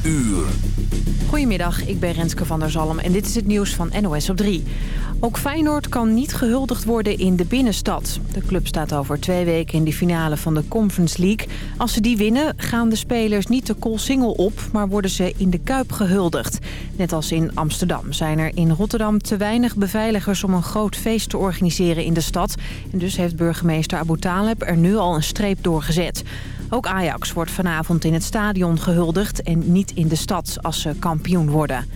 Spreekuur. Goedemiddag, ik ben Renske van der Zalm en dit is het nieuws van NOS op 3. Ook Feyenoord kan niet gehuldigd worden in de binnenstad. De club staat over twee weken in de finale van de Conference League. Als ze die winnen, gaan de spelers niet de Koolsingel op... maar worden ze in de Kuip gehuldigd. Net als in Amsterdam zijn er in Rotterdam te weinig beveiligers... om een groot feest te organiseren in de stad. En dus heeft burgemeester Abu Taleb er nu al een streep doorgezet. Ook Ajax wordt vanavond in het stadion gehuldigd en niet in de stad als ze kampioen worden.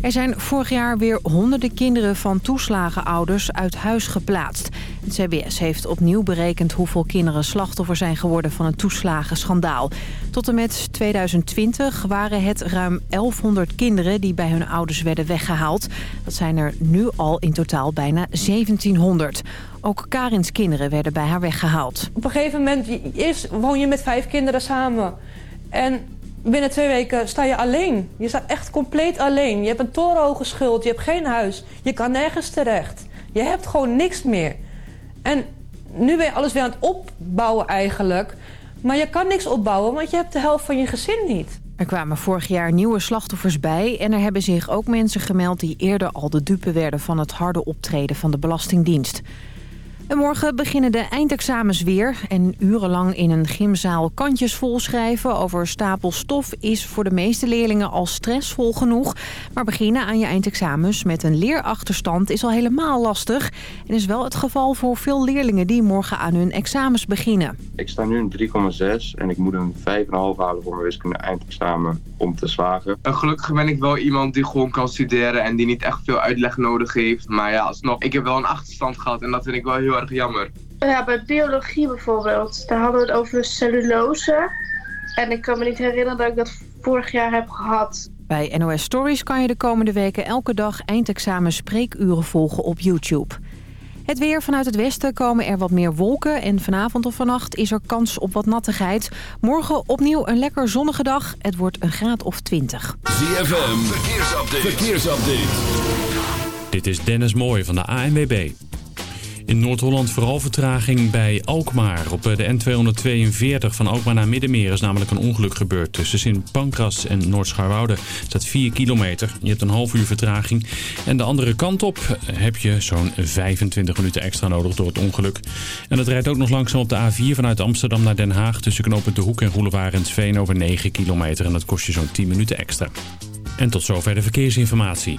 Er zijn vorig jaar weer honderden kinderen van toeslagenouders uit huis geplaatst. Het CBS heeft opnieuw berekend hoeveel kinderen slachtoffer zijn geworden van een toeslagenschandaal. Tot en met 2020 waren het ruim 1100 kinderen die bij hun ouders werden weggehaald. Dat zijn er nu al in totaal bijna 1700. Ook Karins kinderen werden bij haar weggehaald. Op een gegeven moment eerst woon je met vijf kinderen samen. En binnen twee weken sta je alleen. Je staat echt compleet alleen. Je hebt een torenhoge schuld, je hebt geen huis. Je kan nergens terecht. Je hebt gewoon niks meer. En nu ben je alles weer aan het opbouwen eigenlijk. Maar je kan niks opbouwen, want je hebt de helft van je gezin niet. Er kwamen vorig jaar nieuwe slachtoffers bij... en er hebben zich ook mensen gemeld die eerder al de dupe werden... van het harde optreden van de Belastingdienst. En morgen beginnen de eindexamens weer. En urenlang in een gymzaal kantjes volschrijven over stapel stof... is voor de meeste leerlingen al stressvol genoeg. Maar beginnen aan je eindexamens met een leerachterstand is al helemaal lastig. En is wel het geval voor veel leerlingen die morgen aan hun examens beginnen. Ik sta nu in 3,6 en ik moet een 5,5 halen voor mijn wiskunde eindexamen om te slagen. En gelukkig ben ik wel iemand die gewoon kan studeren en die niet echt veel uitleg nodig heeft. Maar ja, alsnog, ik heb wel een achterstand gehad en dat vind ik wel heel erg jammer. Ja, bij biologie bijvoorbeeld, daar hadden we het over cellulose. En ik kan me niet herinneren dat ik dat vorig jaar heb gehad. Bij NOS Stories kan je de komende weken elke dag eindexamen spreekuren volgen op YouTube. Het weer vanuit het westen komen er wat meer wolken... en vanavond of vannacht is er kans op wat nattigheid. Morgen opnieuw een lekker zonnige dag. Het wordt een graad of 20. ZFM, verkeersupdate. verkeersupdate. Dit is Dennis Mooij van de ANWB. In Noord-Holland vooral vertraging bij Alkmaar. Op de N242 van Alkmaar naar Middenmeer is namelijk een ongeluk gebeurd. Tussen Sint Pancras en Noord-Scharwoude staat 4 kilometer. Je hebt een half uur vertraging. En de andere kant op heb je zo'n 25 minuten extra nodig door het ongeluk. En het rijdt ook nog langzaam op de A4 vanuit Amsterdam naar Den Haag... tussen knooppunt De Hoek en Roelewarensveen over 9 kilometer. En dat kost je zo'n 10 minuten extra. En tot zover de verkeersinformatie.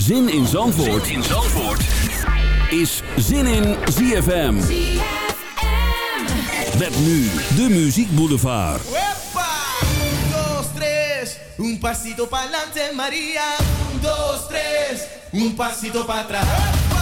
Zin in Zandvoort, zin in Zandvoort. is Zin in ZFM. Met nu de Muziek Boulevard. Wepa! Un, dos, tres. Un pasito pa'lante, María. Un, dos, tres. Un pasito para atrás.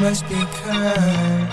must be kind.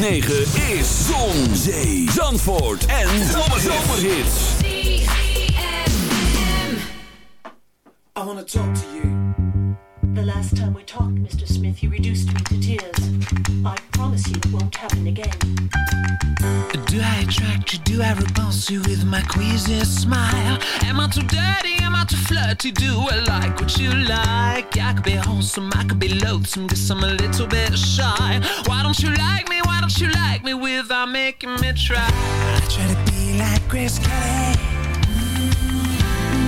9. I try to be like Grace Kelly,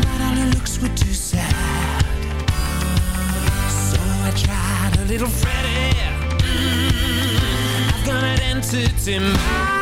but all her looks were too sad. So I tried a little Freddie. Mm -hmm. I've got an entity.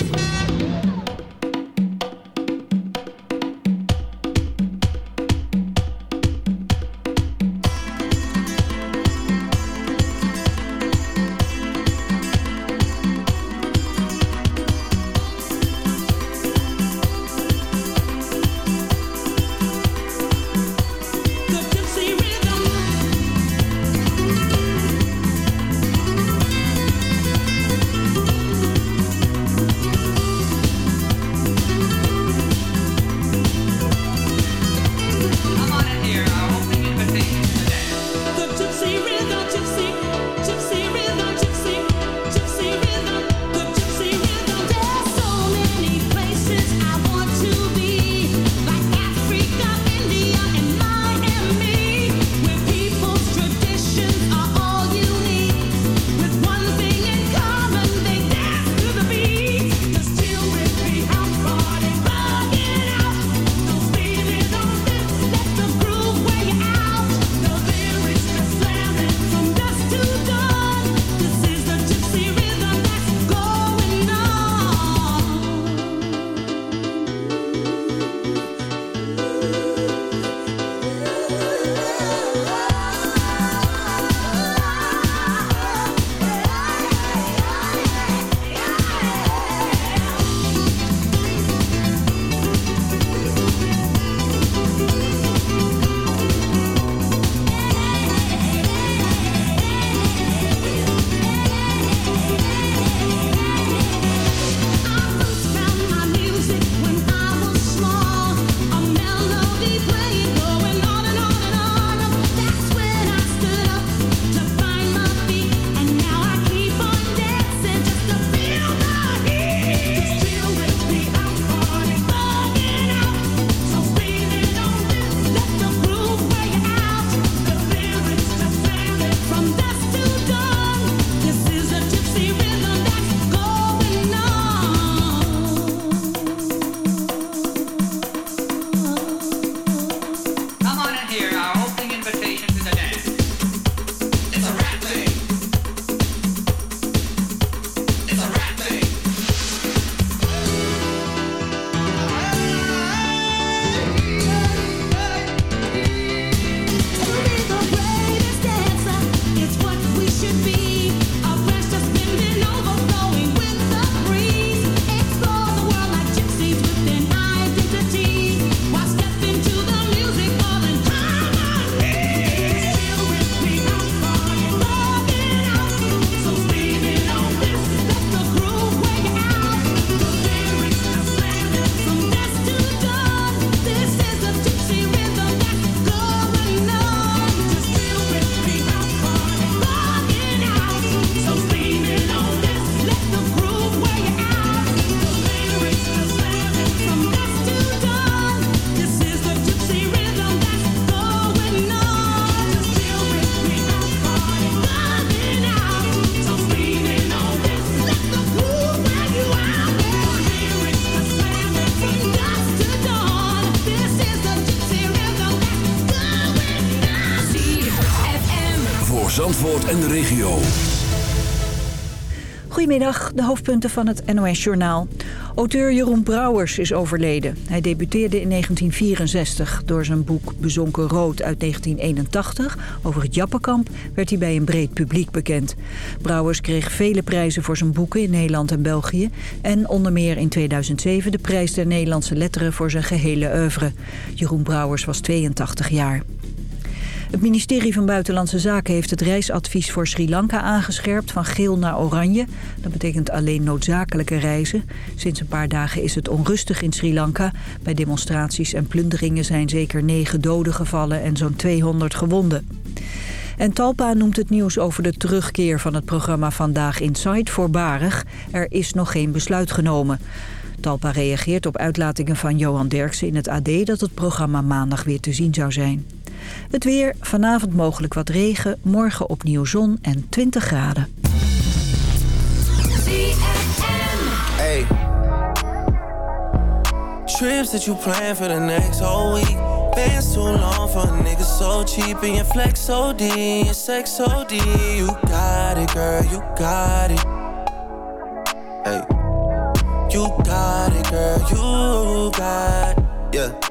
Goedemiddag, de hoofdpunten van het NOS-journaal. Auteur Jeroen Brouwers is overleden. Hij debuteerde in 1964. Door zijn boek Bezonken Rood uit 1981 over het Jappenkamp... werd hij bij een breed publiek bekend. Brouwers kreeg vele prijzen voor zijn boeken in Nederland en België... en onder meer in 2007 de prijs der Nederlandse letteren voor zijn gehele oeuvre. Jeroen Brouwers was 82 jaar. Het ministerie van Buitenlandse Zaken heeft het reisadvies voor Sri Lanka aangescherpt van geel naar oranje. Dat betekent alleen noodzakelijke reizen. Sinds een paar dagen is het onrustig in Sri Lanka. Bij demonstraties en plunderingen zijn zeker negen doden gevallen en zo'n 200 gewonden. En Talpa noemt het nieuws over de terugkeer van het programma Vandaag Inside voorbarig. Er is nog geen besluit genomen. Talpa reageert op uitlatingen van Johan Derksen in het AD dat het programma maandag weer te zien zou zijn. Het weer, vanavond mogelijk wat regen, morgen opnieuw zon en 20 graden. Hey. Trips that you plan for the next whole week. Been so long for a nigga so cheap and your flex OD, your sex OD. You got it, girl, you got it. Hey, you got it, girl, you got it. Yeah.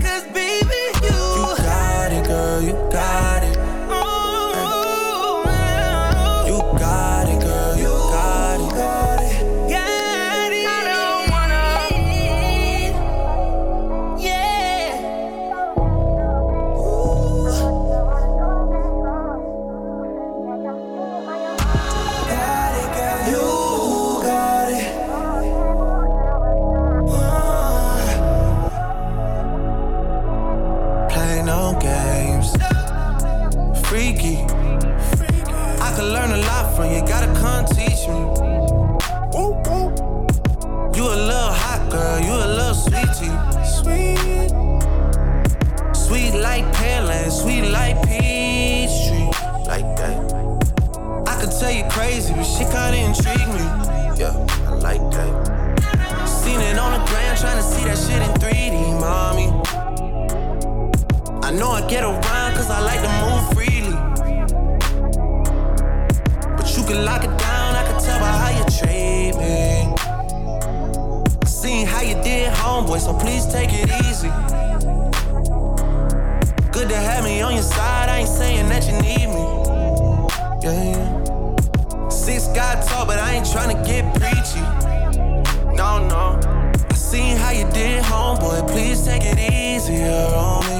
take it easier on me.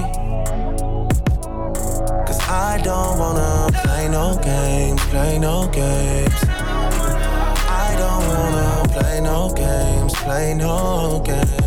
Cause I don't wanna play no games, play no games. I don't wanna play no games, play no games.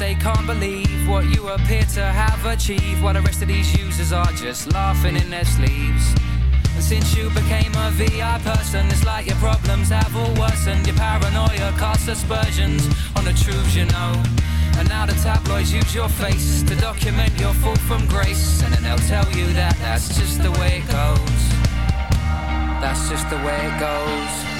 They can't believe what you appear to have achieved, while the rest of these users are just laughing in their sleeves. And since you became a VI person, it's like your problems have all worsened. Your paranoia casts aspersions on the truths you know. And now the tabloids use your face to document your fall from grace. And then they'll tell you that that's just the way it goes. That's just the way it goes.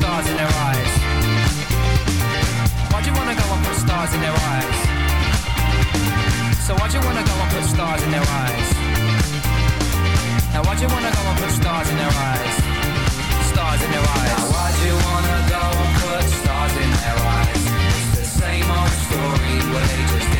stars in their eyes? Why'd you wanna go and put stars in their eyes? So why'd you wanna go and put stars in their eyes? Now why'd you wanna go and put stars in their eyes? Stars in their eyes. Now why'd you wanna go and put stars in their eyes? It's the same old story where they just